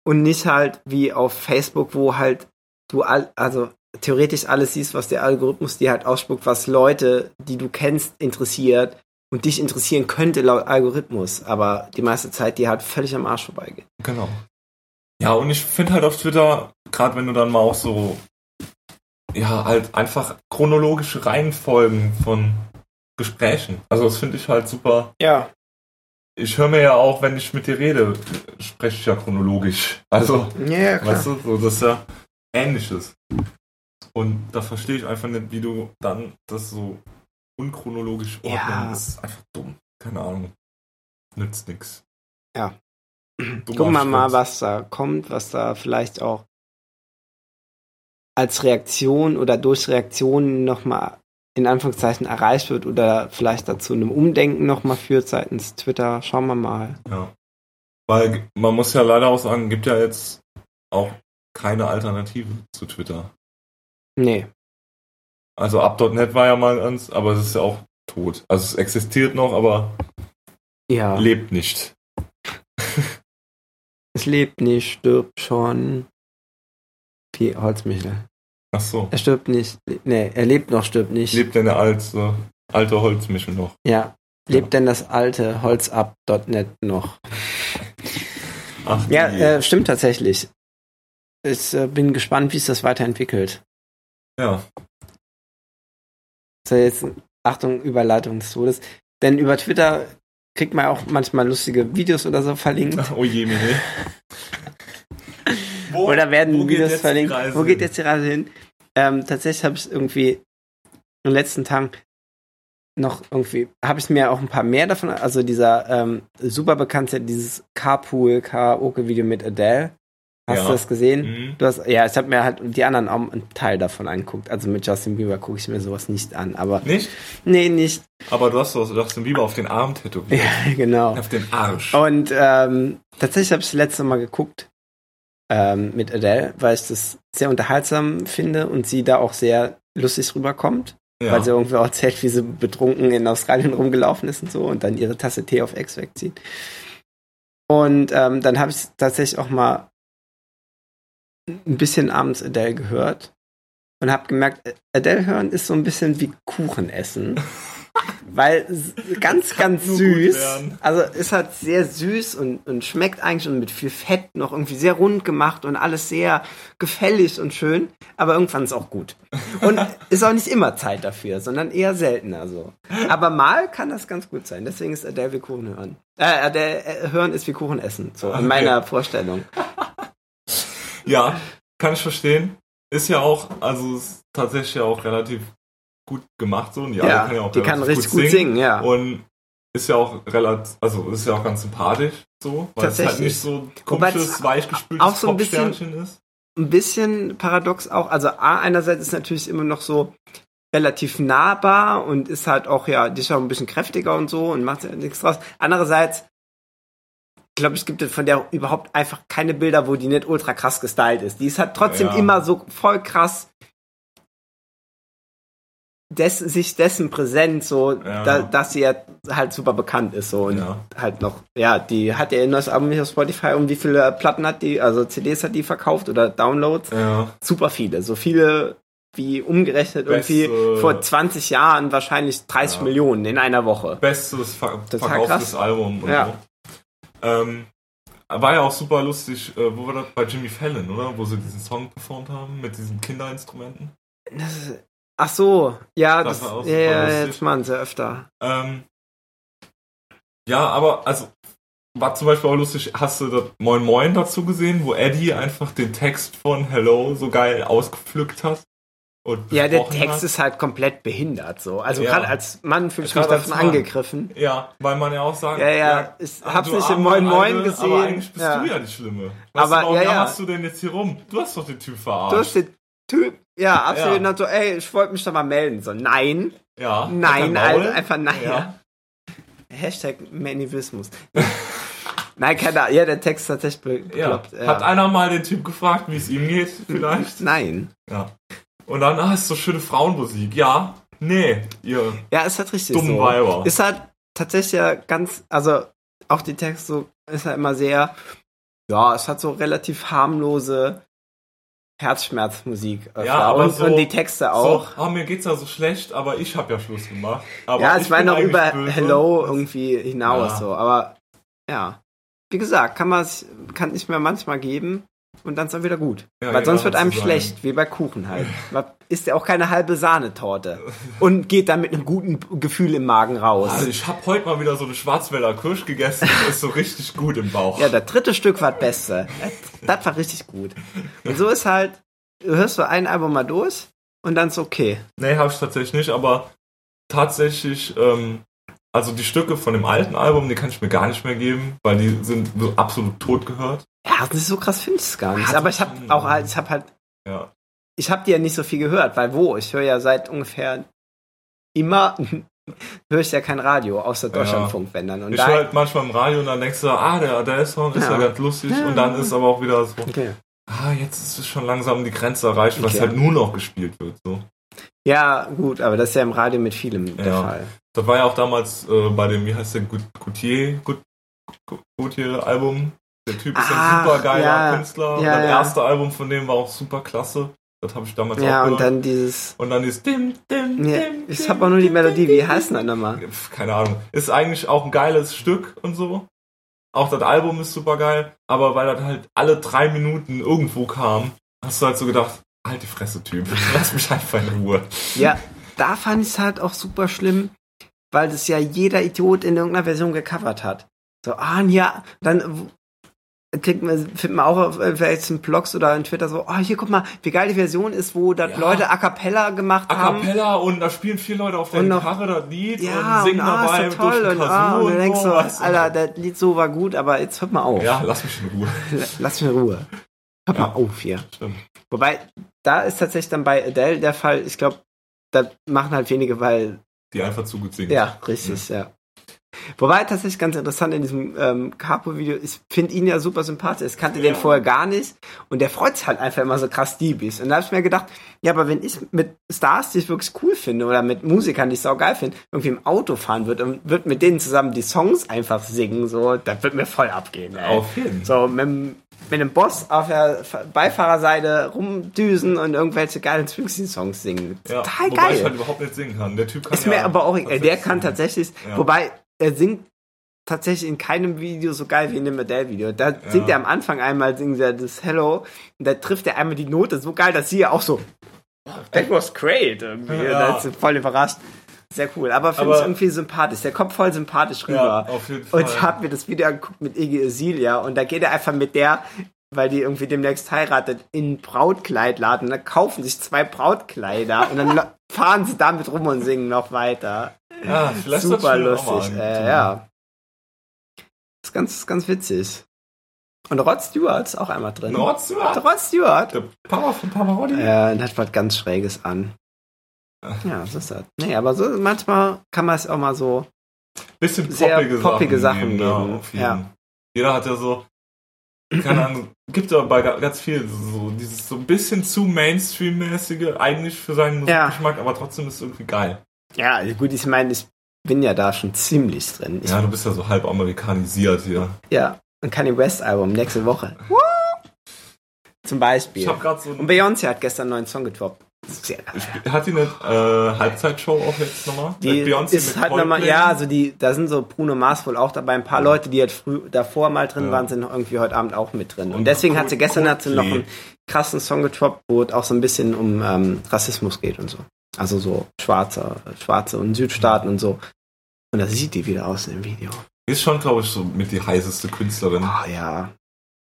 Und nicht halt wie auf Facebook, wo halt du all, also theoretisch alles siehst, was der Algorithmus dir halt ausspuckt, was Leute, die du kennst, interessiert und dich interessieren könnte laut Algorithmus, aber die meiste Zeit die halt völlig am Arsch vorbeigeht. genau. Ja, und ich finde halt auf Twitter, gerade wenn du dann mal auch so, ja, halt einfach chronologische Reihenfolgen von Gesprächen. Also das finde ich halt super. Ja. Ich höre mir ja auch, wenn ich mit dir rede, spreche ich ja chronologisch. Also, Ja. Weißt du, so, das ist ja ähnliches. Und da verstehe ich einfach nicht, wie du dann das so unchronologisch ordnen. Ja. Das ist einfach dumm. Keine Ahnung. Nützt nix. Ja. Dummer Gucken wir mal, was da kommt, was da vielleicht auch als Reaktion oder durch Reaktionen nochmal in Anführungszeichen erreicht wird oder vielleicht dazu einem Umdenken nochmal führt seitens Twitter. Schauen wir mal. Ja. Weil man muss ja leider auch sagen, gibt ja jetzt auch keine Alternative zu Twitter. Nee. Also Up.net war ja mal ganz, aber es ist ja auch tot. Also es existiert noch, aber Ja. lebt nicht. Es lebt nicht, stirbt schon. Wie Holzmichel. Ach so. Er stirbt nicht. Nee, er lebt noch, stirbt nicht. Lebt denn der alte, alte Holzmichel noch? Ja. Lebt denn das alte holzab.net noch? Ach, Ja, äh, stimmt tatsächlich. Ich äh, bin gespannt, wie es das weiterentwickelt. ja. So jetzt, Achtung, Überleitung des Todes. Denn über Twitter kriegt man auch manchmal lustige Videos oder so verlinkt. Oh je, Mine. Wo, Oder werden wo Videos verlinkt. Wo geht jetzt die Reise hin? Ähm, tatsächlich habe ich irgendwie in den letzten Tagen noch irgendwie, habe ich mir auch ein paar mehr davon, also dieser ähm, super bekannte, dieses Carpool Karaoke-Video mit Adele. Hast Ja. du das gesehen? Mhm. Du hast, ja, ich habe mir halt die anderen auch einen Teil davon angeguckt. Also mit Justin Bieber gucke ich mir sowas nicht an. Aber Nicht? nee, nicht. Aber du hast doch Justin Bieber auf den Arm tätowiert. Ja, genau. Auf den Arsch. Und ähm, tatsächlich habe ich das letzte Mal geguckt ähm, mit Adele, weil ich das sehr unterhaltsam finde und sie da auch sehr lustig rüberkommt, ja. weil sie irgendwie auch erzählt, wie sie betrunken in Australien rumgelaufen ist und so und dann ihre Tasse Tee auf Ex wegzieht. Und ähm, dann habe ich tatsächlich auch mal ein bisschen abends Adele gehört und habe gemerkt, Adele hören ist so ein bisschen wie Kuchen essen. Weil ganz, ganz süß. Also ist halt sehr süß und, und schmeckt eigentlich und mit viel Fett noch irgendwie sehr rund gemacht und alles sehr gefällig und schön. Aber irgendwann ist auch gut. Und ist auch nicht immer Zeit dafür, sondern eher seltener so. Aber mal kann das ganz gut sein. Deswegen ist Adele wie Kuchen hören. Äh, Adele äh, hören ist wie Kuchen essen. So in Okay. meiner Vorstellung. Ja, kann ich verstehen. Ist ja auch, also ist tatsächlich auch relativ gut gemacht so. Und die, Ja, kann ja auch die kann richtig gut singen, ja. Und ist ja auch relativ, also ist ja auch ganz sympathisch so, weil es halt nicht so komisches, es weichgespültes auch so ein bisschen- ist. ein bisschen paradox auch. Also A, einerseits ist natürlich immer noch so relativ nahbar und ist halt auch, ja, die ist auch ein bisschen kräftiger und so und macht ja nichts draus. Andererseits, glaube ich, gibt es von der überhaupt einfach keine Bilder, wo die nicht ultra krass gestylt ist. Die ist halt trotzdem Ja. immer so voll krass des, sich dessen präsent, so, Ja. da, dass sie ja halt super bekannt ist, so, und Ja. halt noch, ja, die hat ja ein neues Album nicht auf Spotify und wie viele Platten hat die, also CDs hat die verkauft oder Downloads? Ja. super viele. So viele wie umgerechnet Beste- irgendwie vor 20 Jahren wahrscheinlich 30 Ja. Millionen in einer Woche. Bestes ver Total verkauftes krass. Album und Ja. so. Ähm, war ja auch super lustig, äh, wo war das? Bei Jimmy Fallon, oder? Wo sie diesen Song performt haben mit diesen Kinderinstrumenten. Das ist, ach so, ja, Das das, ja, ja, jetzt machen sie öfter. Ähm, ja, aber also war zum Beispiel auch lustig, hast du das Moin Moin dazu gesehen, wo Eddie einfach den Text von Hello so geil ausgepflückt hat? Und Ja, der Text hat? ist halt komplett behindert so. Also Ja. gerade als Mann fühle ich mich davon angegriffen. Ja, weil man ja auch sagt, Ja, ja, ich ach, hab's du nicht im Moin Moin gesehen. Aber eigentlich bist Ja. du ja die Schlimme. Aber, warum ja, ja. jammerst du denn jetzt hier rum? Du hast doch den Typ verarscht. Du hast den Typ, ja, absolut Ja. so, ey, ich wollte mich doch mal melden. So, nein, ja, nein, hat also einfach nein. Ja. Hashtag Manivismus. Nein, keine Ahnung. Ja, der Text ist tatsächlich bekloppt. Ja. Hat einer mal den Typ gefragt, wie es ihm geht, vielleicht? Nein. Ja. Und dann, ah, ist so schöne Frauenmusik. Ja, nee, ihr Ja, ist halt richtig dummen so. Weiber. Ist halt tatsächlich ja ganz, also auch die Texte so, ist halt immer sehr, ja, es hat so relativ harmlose Herzschmerzmusik. öfter. Ja, aber und, so- und die Texte auch. So, ah, mir geht's ja so schlecht, aber ich habe ja Schluss gemacht. Aber ja, ich es war noch über böse. Hello irgendwie hinaus Ja. so, aber ja. Wie gesagt, kann man kann nicht mehr manchmal geben und dann ist dann wieder gut. Ja, Weil sonst jeder wird einem schlecht, wie bei Kuchen halt. Man isst ja auch keine halbe Sahnetorte und geht dann mit einem guten Gefühl im Magen raus. Also ich habe heute mal wieder so eine Schwarzwälder Kirsch gegessen, das ist so richtig gut im Bauch. Ja, das dritte Stück war das Beste. Das, das war richtig gut. Und so ist halt, du hörst so ein Album mal durch und dann ist okay. Nee, habe ich tatsächlich nicht, aber tatsächlich, ähm, also die Stücke von dem alten Album, die kann ich mir gar nicht mehr geben, weil die sind so absolut tot gehört. Ja, das ist so krass finde ich es gar nicht. Ja, Aber ich habe auch halt, ich habe halt, Ja. ich habe die ja nicht so viel gehört, weil wo? Ich höre ja seit ungefähr immer höre ich ja kein Radio, außer Deutschlandfunkwendern. Und Ich da, höre halt manchmal im Radio und dann denkst du, ah, der, der Song ist ja, ganz lustig und dann ist aber auch wieder so, okay. ah, jetzt ist es schon langsam die Grenze erreicht, was Okay. halt nur noch gespielt wird. So. Ja, gut, aber das ist ja im Radio mit vielem der. Fall. Das war ja auch damals äh, bei dem, wie heißt der, Gautier-Album. Der Typ ist ja ein Ach, super geiler ja. Künstler. Ja, das ja. erste Album von dem war auch super klasse. Das habe ich damals Ja, auch und gehört. dann dieses. und dann ist dim, dim, Ja, dim, ich dim, hab auch nur die Melodie. Wie heißt denn das nochmal? Keine Ahnung. Ist eigentlich auch ein geiles Stück und so. Auch das Album ist super geil, aber weil das halt alle drei Minuten irgendwo kam, hast du halt so gedacht, halt die Fresse, Typ. Lass mich einfach in Ruhe. Ja, da fand ich es halt auch super schlimm, weil das ja jeder Idiot in irgendeiner Version gecovert hat. So, ah, ja, dann kriegt man, findet man auch auf äh, in Blogs oder in Twitter so, ah, hier guck mal, wie geil die Version ist, wo das Ja. Leute A Cappella gemacht A haben. cappella und da spielen vier Leute auf der Und noch- Gitarre das Lied Ja, und singen und ah, dabei ist toll. durch Und, ah, Kazoo und du denkst so, du? Alter, das Lied so war gut, aber jetzt hört mal auf. Ja, lass mich in Ruhe. Lass mich in Ruhe. Hört Ja. mal auf hier. Stimmt. Wobei, da ist tatsächlich dann bei Adele der Fall, ich glaube, da machen halt wenige, weil Die einfach zu gut singen. Ja, richtig, ja. Wobei tatsächlich ganz interessant in diesem ähm, Capo-Video, ich finde ihn ja super sympathisch. Ich kannte den Ja. vorher gar nicht und der freut sich halt einfach immer so krass Diebis. Und da habe ich mir gedacht, ja, aber wenn ich mit Stars, die ich wirklich cool finde oder mit Musikern, die ich saugeil finde, irgendwie im Auto fahren würde und würde mit denen zusammen die Songs einfach singen, so, das wird mir voll abgehen, ey. Auf jeden. So, mit, dem- mit dem Boss auf der Beifahrerseite rumdüsen und irgendwelche geilen Springsteen-Songs singen. Ja, Total wobei geil. ich halt überhaupt nicht singen kann. Der Typ kann Ist ja mir aber auch, äh, der kann tatsächlich, Ja. wobei er singt tatsächlich in keinem Video so geil wie in dem Adele-Video. Da singt er am Anfang einmal, singt er das Hello und da trifft er einmal die Note so geil, dass sie ja auch so, that was great irgendwie. Ja. Da ist sie voll überrascht. Sehr cool, aber finde ich irgendwie sympathisch. Der kommt voll sympathisch Ja, rüber. auf jeden Fall. Und ich habe mir das Video angeguckt mit Iggy Azalea und da geht er einfach mit der, weil die irgendwie demnächst heiratet, in ein Brautkleidladen. Und dann kaufen sich zwei Brautkleider und dann fahren sie damit rum und singen noch weiter. ja, Super du mir auch mal lustig. Äh, ja. ist ganz, ganz witzig. Und Rod Stewart ist auch einmal drin. Rod Stewart? Rod Stewart. Der Papa von Pavarotti? Äh, und hat was ganz Schräges an. Ja, was ist das? Nee, aber so manchmal kann man es auch mal so. Bisschen sehr poppige, poppige Sachen, Sachen geben. Ja, geben. Ja. Jeder hat ja so, keine Ahnung, gibt ja bei ga- ganz viel so dieses so ein bisschen zu Mainstream-mäßige, eigentlich für seinen Ja. Musikgeschmack, aber trotzdem ist es irgendwie geil. Ja, gut, ich meine, ich bin ja da schon ziemlich drin. Ich, Ja, du bist ja so halb amerikanisiert hier. ja. Ein Kanye West Album nächste Woche. Zum Beispiel. Ich hab grad so Und Beyoncé hat gestern einen neuen Song gedroppt. Sehr geil. Hat die eine äh, Halbzeitshow auch jetzt nochmal? Die Mit Beyoncé ist mit halt nochmal, ja, also die, da sind so Bruno Mars wohl auch dabei. Ein paar Leute, die halt früh davor mal drin Ja. waren, sind irgendwie heute Abend auch mit drin. Und Und deswegen hat sie gestern hat sie noch einen krassen Song getroppt, wo es auch so ein bisschen um ähm, Rassismus geht und so. Also so Schwarze, Schwarze und Südstaaten und so. Und da sieht die wieder aus im Video. Ist schon, glaube ich, so mit die heißeste Künstlerin. Ah ja.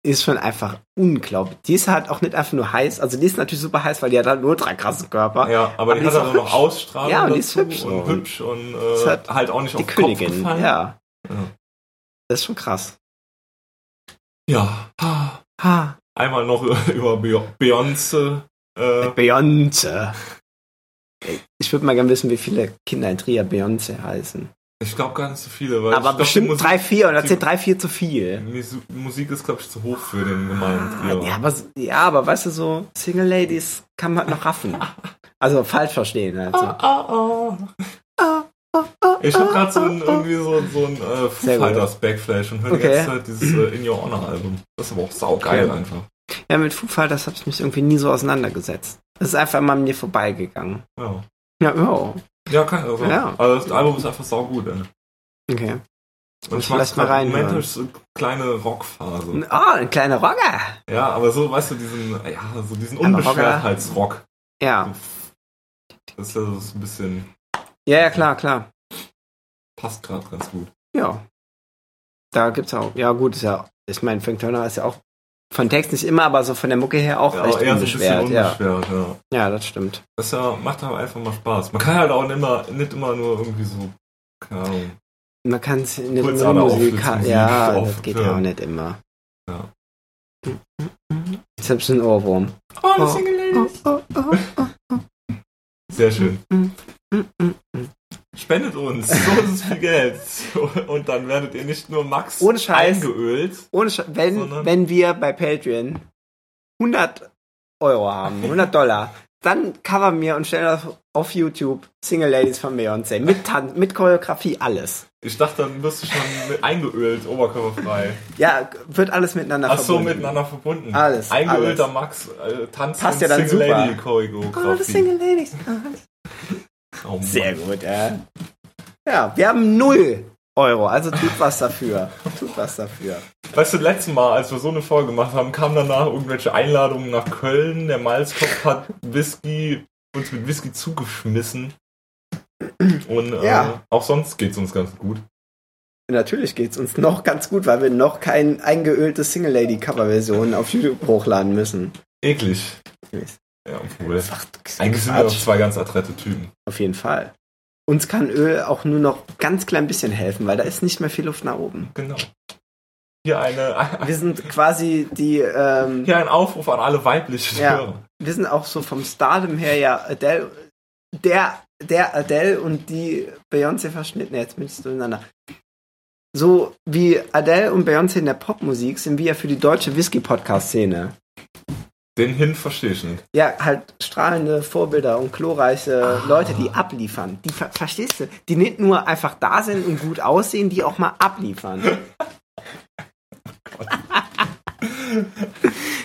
Ist schon einfach unglaublich. Die ist halt auch nicht einfach nur heiß. Also die ist natürlich super heiß, weil die hat halt einen ultra krassen Körper. Ja, aber, die die hat also auch noch. Ausstrahlung Ja, und die ist hübsch und so. hübsch und äh, halt halt auch nicht Die auf Königin. Kopf gefallen. Ja. Ja. Das ist schon krass. Ja. Ha. Einmal noch über Be- Beyoncé. Äh, Beyoncé. Ich würde mal gerne wissen, wie viele Kinder in Trier Beyoncé heißen. Ich glaube gar nicht so viele, weil Aber ich glaub, bestimmt die Musik, drei, vier die- sind drei, vier zu viel. Musi- Musik ist, glaube ich, zu hoch für den gemeinen Ah, ja, aber, ja, aber weißt du, so Single Ladies kann man halt noch raffen. Also falsch verstehen halt so. Ich habe gerade so ein, irgendwie so, so ein äh, Foo. Fighters Backflash und höre die Okay. ganze Zeit dieses äh, In Your Honor Album. Das ist aber auch saugeil Okay. einfach. Ja, mit Foo Fighters habe ich mich irgendwie nie so auseinandergesetzt. Das ist einfach mal an mir vorbeigegangen. Ja, Ja, oh. Ja kann also. Ja. Also das Album ist einfach saugut, ey. Okay. Und ich vielleicht mal im Moment so eine kleine Rockphase. Oh, ein kleiner Rocker. Ja, aber so, weißt du, diesen, ja, so diesen Unbeschwertheitsrock. Ja. Das ist ja so ein bisschen, Ja, ja, klar, klar. passt gerade ganz gut. Ja. Da gibt's auch, ja gut, ist ja, ich meine, Frank Turner ist ja auch von Text nicht immer, aber so von der Mucke her auch Ja, recht eher so ein bisschen unbeschwert. ja. ja. ja, das stimmt. Das ja, macht aber einfach mal Spaß. Man kann halt auch nicht immer, nicht immer nur irgendwie so, keine Ahnung. Man kann es nicht Kurz nur Musik, Auftritt- ja, Musik das geht ja ja. auch nicht immer. Ja. Selbst ein Ohrwurm. Oh, Oh. Ladies. Oh, oh, oh. Sehr schön. Spendet uns, so ist es viel Geld. Und dann werdet ihr nicht nur Max Ohne Scheiß. eingeölt. Ohne Sch wenn, wenn wir bei Patreon 100 Euro haben, 100 Dollar, dann cover mir und stell das auf YouTube Single Ladies von Beyoncé. Mit, Tan mit Choreografie, alles. Ich dachte, dann wirst du schon eingeölt, oberkörperfrei. Ja, wird alles miteinander Ach so, verbunden. miteinander verbunden. Alles, Eingeölter alles. Max äh, tanzt Passt ja dann Single super. Lady Oh, Choreografie. Single Ladies. Oh. Sehr gut, ja. Ja, wir haben null Euro, also tut was dafür. Tut was dafür. Weißt du, letztes Mal, als wir so eine Folge gemacht haben, kamen danach irgendwelche Einladungen nach Köln. Der Malzkopf hat Whisky, uns mit Whisky zugeschmissen. Und äh, Ja. auch sonst geht's uns ganz gut. Natürlich geht's uns noch ganz gut, weil wir noch kein eingeöltes Single Lady Coverversion auf YouTube hochladen müssen. Eklig. Ja, obwohl. Ach, Eigentlich sind wir doch Quatsch. zwei ganz adrette Typen. Auf jeden Fall. Uns kann Öl auch nur noch ganz klein bisschen helfen, weil da ist nicht mehr viel Luft nach oben. Genau. Hier eine, Wir sind quasi die, ähm, hier ein Aufruf an alle weiblichen Ja. Hörer. wir sind auch so vom Stardom her ja Adele, der, der Adele und die Beyoncé verschnitten. Jetzt bin ich durcheinander. So wie Adele und Beyoncé in der Popmusik sind wir ja für die deutsche Whisky-Podcast-Szene. Den Hin verstehe ich nicht. Ja, halt strahlende Vorbilder und glorreiche Ah. Leute, die abliefern. Die ver verstehst du? Die nicht nur einfach da sind und gut aussehen, die auch mal abliefern.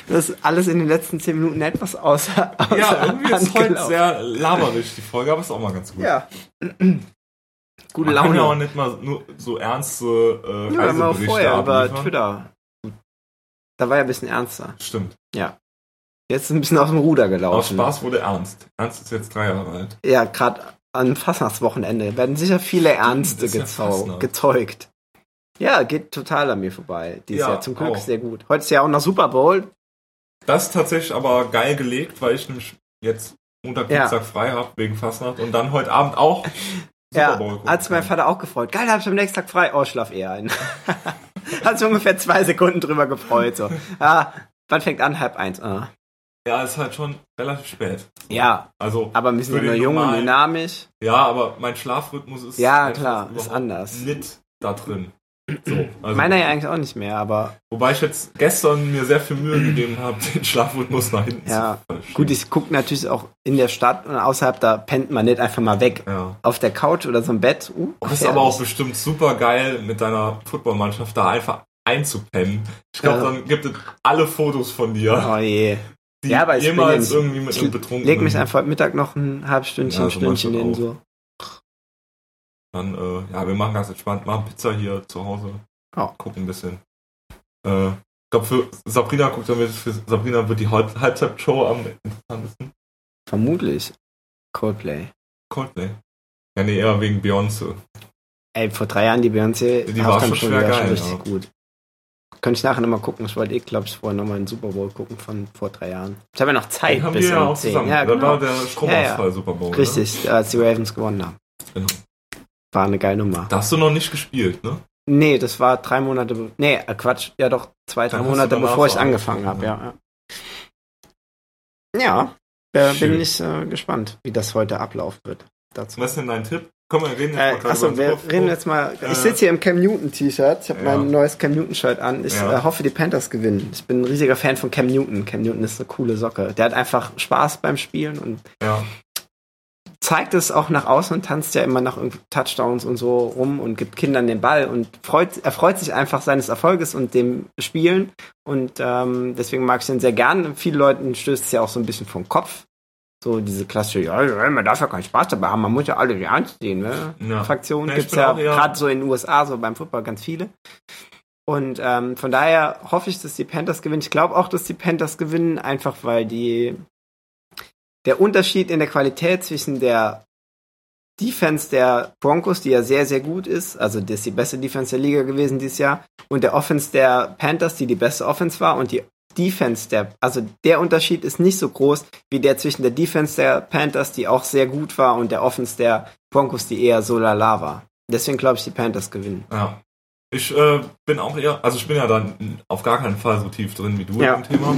Das ist alles in den letzten zehn Minuten etwas außer, außer Ja, irgendwie ist heute gelaufen. sehr laberisch die Folge, aber ist auch mal ganz gut. Ja. Gute Man kann ja auch Laune. nicht mal nur so ernste äh, Ja, Reiseberichte vorher über. Twitter. Da war ja ein bisschen ernster. Stimmt. Jetzt ist ein bisschen aus dem Ruder Aus gelaufen. Spaß wurde ernst. Ernst ist jetzt drei Jahre alt. Ja, gerade an Fastnachtswochenende werden sicher viele Ernste ja gezeugt. Ja, geht total an mir vorbei. Dieses Ja, Jahr zum Glück auch. sehr gut. Heute ist ja auch noch Super Bowl. Das ist tatsächlich aber geil gelegt, weil ich nämlich jetzt Montag, Ja. Dienstag frei habe wegen Fastnacht und dann heute Abend auch Ja, gucken hat sich mein. Vater auch gefreut. Geil, hab ich am nächsten Tag frei. Oh, schlaf eher ein. hat sich ungefähr zwei Sekunden drüber gefreut. So. Ah, wann fängt an? Halb eins. Ah. Ja, ist halt schon relativ spät. Ja, Also, aber Für ja nur jung und dynamisch. ja, aber mein Schlafrhythmus ist Ja, klar, ist anders. nicht da drin. So, also, Meiner ja eigentlich auch nicht mehr, aber wobei ich jetzt gestern mir sehr viel Mühe gegeben habe, den Schlafrhythmus nach hinten Ja, zu verschieben. gut, ich gucke natürlich auch in der Stadt und außerhalb, da pennt man nicht einfach mal weg. Ja. Auf der Couch oder so im Bett. Uh, Das ist aber auch bestimmt super geil, mit deiner Footballmannschaft da einfach einzupennen. Ich glaube, Ja. dann gibt es alle Fotos von dir, Oh je. Die Ja, aber ich bin jemals nicht- irgendwie mit Ich einem betrunkenen... leg mich einfach heute Mittag noch ein halbes Stündchen, Ja, so Stündchen hin. So. Dann, äh, ja, wir machen ganz entspannt, machen Pizza hier zu Hause, Ja. gucken ein bisschen. Äh, ich glaube, für Sabrina guckt damit, für Sabrina wird die Halb Halbzeitshow am interessantesten. Vermutlich. Coldplay. Coldplay. Ja, nee, eher wegen Beyoncé. Ey, vor drei Jahren die Beyoncé Die war schon schwer war schon geil, richtig ja. gut. Könnte ich nachher nochmal gucken. Ich wollte eh, glaube ich, vorher nochmal einen Super Bowl gucken von vor drei Jahren. Ich habe ja noch Zeit Den haben bis wir ja auch 10. zusammen. Ja, Da war genau. der Stromausfall Ja, Super Bowl. Ne? Richtig, als die Ravens gewonnen haben. Genau. War eine geile Nummer. Da hast du noch nicht gespielt, ne? Nee, das war drei Monate. Nee, äh, Quatsch. Ja, doch, zwei, drei Monate bevor ich angefangen habe, ja. Ja, ja bin ich äh, gespannt, wie das heute ablaufen wird. Dazu. Was ist denn dein Tipp? Komm, wir reden jetzt Äh, mal achso, wir reden jetzt mal. Äh, Ich sitze hier im Cam Newton T-Shirt. Ich habe Ja. mein neues Cam Newton Shirt an. Ich Ja. äh, hoffe, die Panthers gewinnen. Ich bin ein riesiger Fan von Cam Newton. Cam Newton ist eine coole Socke. Der hat einfach Spaß beim Spielen und Ja, zeigt es auch nach außen und tanzt ja immer nach Touchdowns und so rum und gibt Kindern den Ball und freut, er freut sich einfach seines Erfolges und dem Spielen. Und ähm, deswegen mag ich ihn sehr gern. Vielen Leuten stößt es ja auch so ein bisschen vom Kopf. So diese klassische, ja, ja, man darf ja keinen Spaß dabei haben, man muss ja alle ernst sehen, ne? Ja. Fraktionen Ja, gibt's bin ja eher- gerade so in den USA, so beim Football ganz viele. Und ähm, von daher hoffe ich, dass die Panthers gewinnen. Ich glaube auch, dass die Panthers gewinnen, einfach weil die der Unterschied in der Qualität zwischen der Defense der Broncos, die ja sehr, sehr gut ist, also das ist die beste Defense der Liga gewesen dieses Jahr, und der Offense der Panthers, die die beste Offense war, und die Defense der, also der Unterschied ist nicht so groß wie der zwischen der Defense der Panthers, die auch sehr gut war, und der Offense der Broncos, die eher so lala war. Deswegen glaube ich, die Panthers gewinnen. ja. Ich äh, bin auch eher, also ich bin ja dann auf gar keinen Fall so tief drin wie du Ja. im Thema.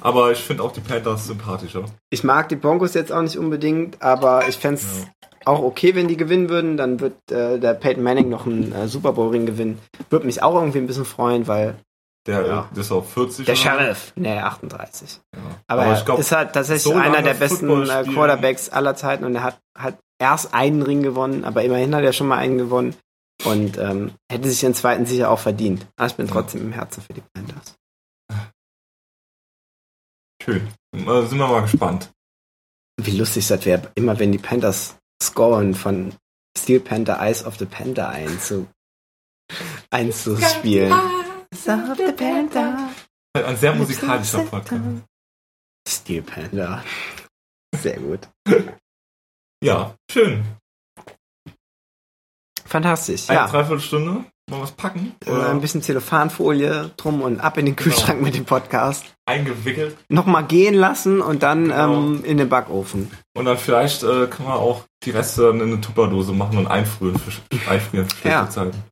Aber ich finde auch die Panthers sympathischer. Ich mag die Broncos jetzt auch nicht unbedingt, aber ich fände es auch okay, wenn die gewinnen würden. Dann wird äh, der Peyton Manning noch einen äh, Super Bowl-Ring gewinnen. Würde mich auch irgendwie ein bisschen freuen, weil Der Ja. ist auf 40. der? Sheriff, nee, 38. Ja. Aber, Aber er ich glaub, ist halt tatsächlich so einer der besten äh, Quarterbacks aller Zeiten und er hat, hat erst einen Ring gewonnen, aber immerhin hat er schon mal einen gewonnen und ähm, hätte sich den zweiten sicher auch verdient. Aber ich bin trotzdem im Herzen für die Panthers. Schön. Äh, Sind wir mal gespannt. Wie lustig das wäre, immer wenn die Panthers scoren, von Steel Panther Eyes of the Panther einzu, einzuspielen. Of the Panther. Ein sehr musikalischer Podcast. Steel Panther. Sehr gut. Ja, schön. Fantastisch, Eine ja. Dreiviertelstunde. Mal was packen. Äh, Oder Ein bisschen Zellophanfolie drum und ab in den Kühlschrank mit dem Podcast. eingewickelt. Nochmal gehen lassen und dann Genau. ähm, in den Backofen. Und dann vielleicht äh, kann man auch die Reste dann in eine Tupperdose machen und einfrieren für, einfrieren für Ja. Zeiten.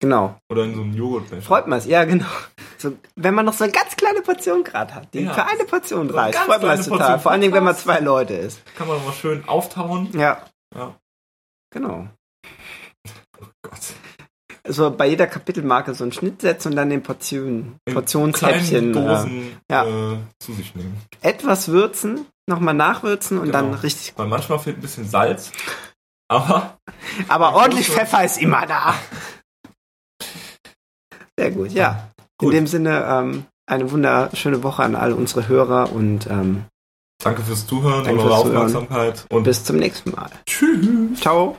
Genau. Oder in so einen Joghurtbecher. Freut man ja genau. So, wenn man noch so eine ganz kleine Portion gerade hat, die Ja. für eine Portion reicht, freut man sich total. Portion Vor allen Dingen, wenn man zwei Leute ist. Kann man mal schön auftauen. Ja. Ja. Genau. Gott. Also bei jeder Kapitelmarke so einen Schnitt setzen und dann den Portionen, Portionshäppchen äh, Dosen ja. äh, zu sich nehmen. etwas würzen, nochmal nachwürzen und Genau. dann richtig. Weil manchmal fehlt ein bisschen Salz. Aber Aber ordentlich Pfeffer ist immer da. Sehr gut, ja. In Gut. dem Sinne, ähm, eine wunderschöne Woche an alle unsere Hörer und ähm, danke fürs Zuhören Danke und eure. Aufmerksamkeit. Und bis zum nächsten Mal. tschüss. Ciao.